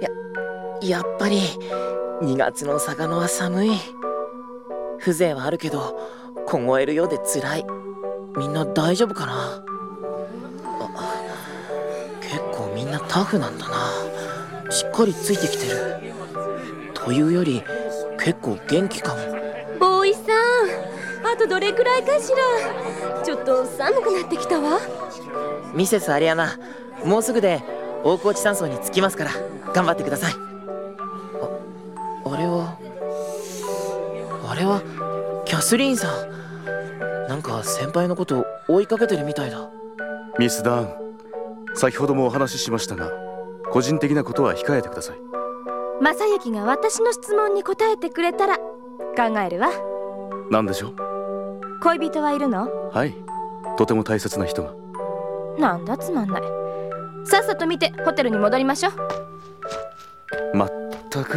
ややっぱり2月の嵯峨野は寒い。風情はあるけど凍えるようで辛い。みんな大丈夫かな？結構みんなタフなんだな。しっかりついてきてる。というより結構元気かも。あとどれくらいかしら？ちょっと寒くなってきたわ。ミセスアリアナもうすぐで大河内山荘に着きますから頑張ってください。ああれは？あれはキャスリーンさん。なんか先輩のこと追いかけてるみたいだ。ミス・ダーン先ほどもお話ししましたが個人的なことは控えてください。正行が私の質問に答えてくれたら考えるわ。何でしょう？恋人はいるの？はい。とても大切な人が。なんだつまんない。さっさと見てホテルに戻りましょう。まったく。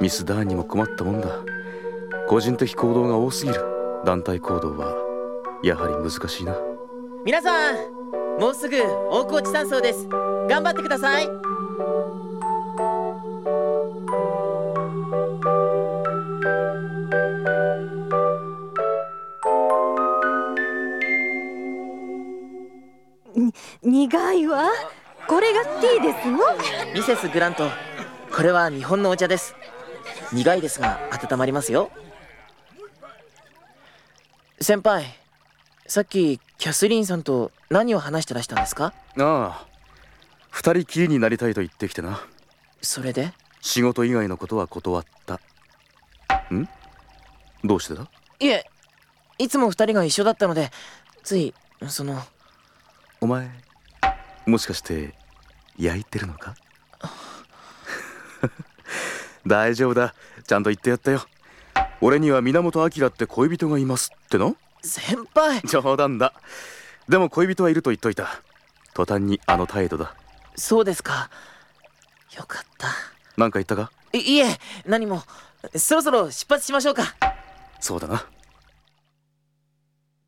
ミス・ダーンにも困ったもんだ。個人的行動が多すぎる。団体行動はやはり難しいな。皆さんもうすぐ大河内山荘です。頑張ってください苦いわこれがティーですよミセスグラントこれは日本のお茶です。苦いですが温まりますよ。先輩さっきキャスリーンさんと何を話してらしたんですか？ああ二人きりになりたいと言ってきてな。それで？仕事以外のことは断った。ん？どうしてだ？いえいつも二人が一緒だったのでついそのお前もしかして焼いてるのか？大丈夫だ。ちゃんと言ってやったよ。俺には源明って恋人がいますっての？先輩。冗談だ。でも恋人はいると言っといた。途端にあの態度だ。そうですか。よかった。何か言ったか？いいえ何も。そろそろ出発しましょうか。そうだな